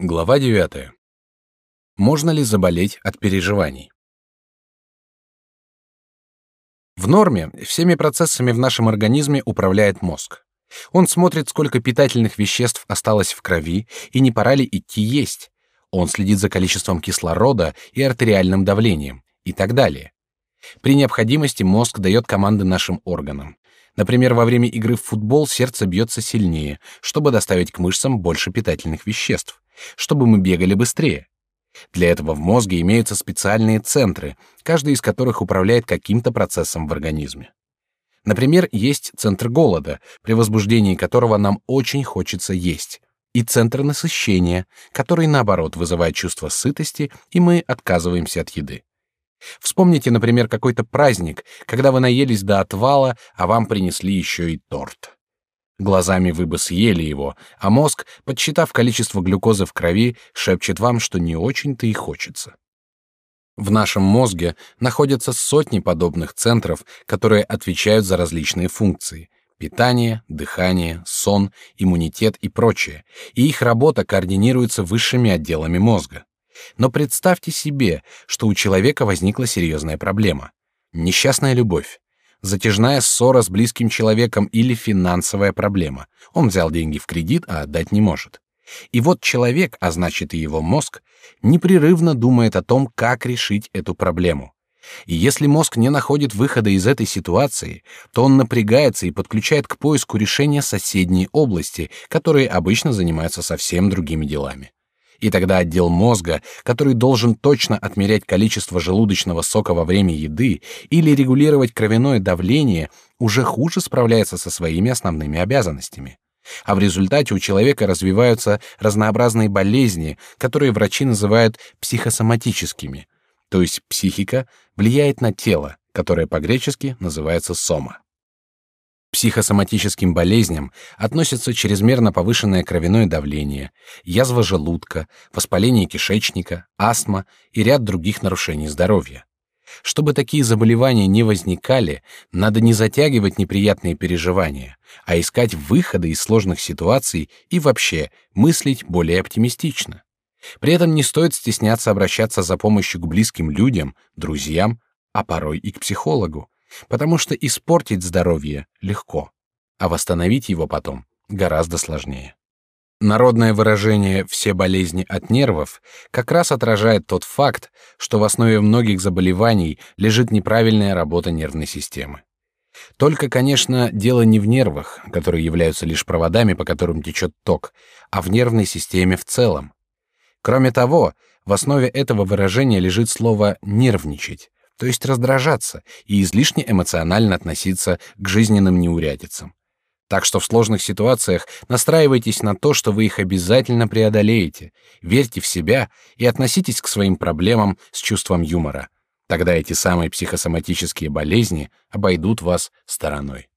Глава 9. Можно ли заболеть от переживаний? В норме всеми процессами в нашем организме управляет мозг. Он смотрит, сколько питательных веществ осталось в крови и не пора ли идти есть. Он следит за количеством кислорода и артериальным давлением и так далее. При необходимости мозг дает команды нашим органам. Например, во время игры в футбол сердце бьется сильнее, чтобы доставить к мышцам больше питательных веществ чтобы мы бегали быстрее. Для этого в мозге имеются специальные центры, каждый из которых управляет каким-то процессом в организме. Например, есть центр голода, при возбуждении которого нам очень хочется есть, и центр насыщения, который наоборот вызывает чувство сытости, и мы отказываемся от еды. Вспомните, например, какой-то праздник, когда вы наелись до отвала, а вам принесли еще и торт. Глазами вы бы съели его, а мозг, подсчитав количество глюкозы в крови, шепчет вам, что не очень-то и хочется. В нашем мозге находятся сотни подобных центров, которые отвечают за различные функции: питание, дыхание, сон, иммунитет и прочее, и их работа координируется высшими отделами мозга. Но представьте себе, что у человека возникла серьезная проблема: несчастная любовь затяжная ссора с близким человеком или финансовая проблема. Он взял деньги в кредит, а отдать не может. И вот человек, а значит и его мозг, непрерывно думает о том, как решить эту проблему. И если мозг не находит выхода из этой ситуации, то он напрягается и подключает к поиску решения соседние области, которые обычно занимаются совсем другими делами. И тогда отдел мозга, который должен точно отмерять количество желудочного сока во время еды или регулировать кровяное давление, уже хуже справляется со своими основными обязанностями. А в результате у человека развиваются разнообразные болезни, которые врачи называют психосоматическими. То есть психика влияет на тело, которое по-гречески называется сома психосоматическим болезням относятся чрезмерно повышенное кровяное давление, язва желудка, воспаление кишечника, астма и ряд других нарушений здоровья. Чтобы такие заболевания не возникали, надо не затягивать неприятные переживания, а искать выходы из сложных ситуаций и вообще мыслить более оптимистично. При этом не стоит стесняться обращаться за помощью к близким людям, друзьям, а порой и к психологу, потому что испортить здоровье легко, а восстановить его потом гораздо сложнее. Народное выражение «все болезни от нервов» как раз отражает тот факт, что в основе многих заболеваний лежит неправильная работа нервной системы. Только, конечно, дело не в нервах, которые являются лишь проводами, по которым течет ток, а в нервной системе в целом. Кроме того, в основе этого выражения лежит слово «нервничать», то есть раздражаться и излишне эмоционально относиться к жизненным неурядицам. Так что в сложных ситуациях настраивайтесь на то, что вы их обязательно преодолеете, верьте в себя и относитесь к своим проблемам с чувством юмора. Тогда эти самые психосоматические болезни обойдут вас стороной.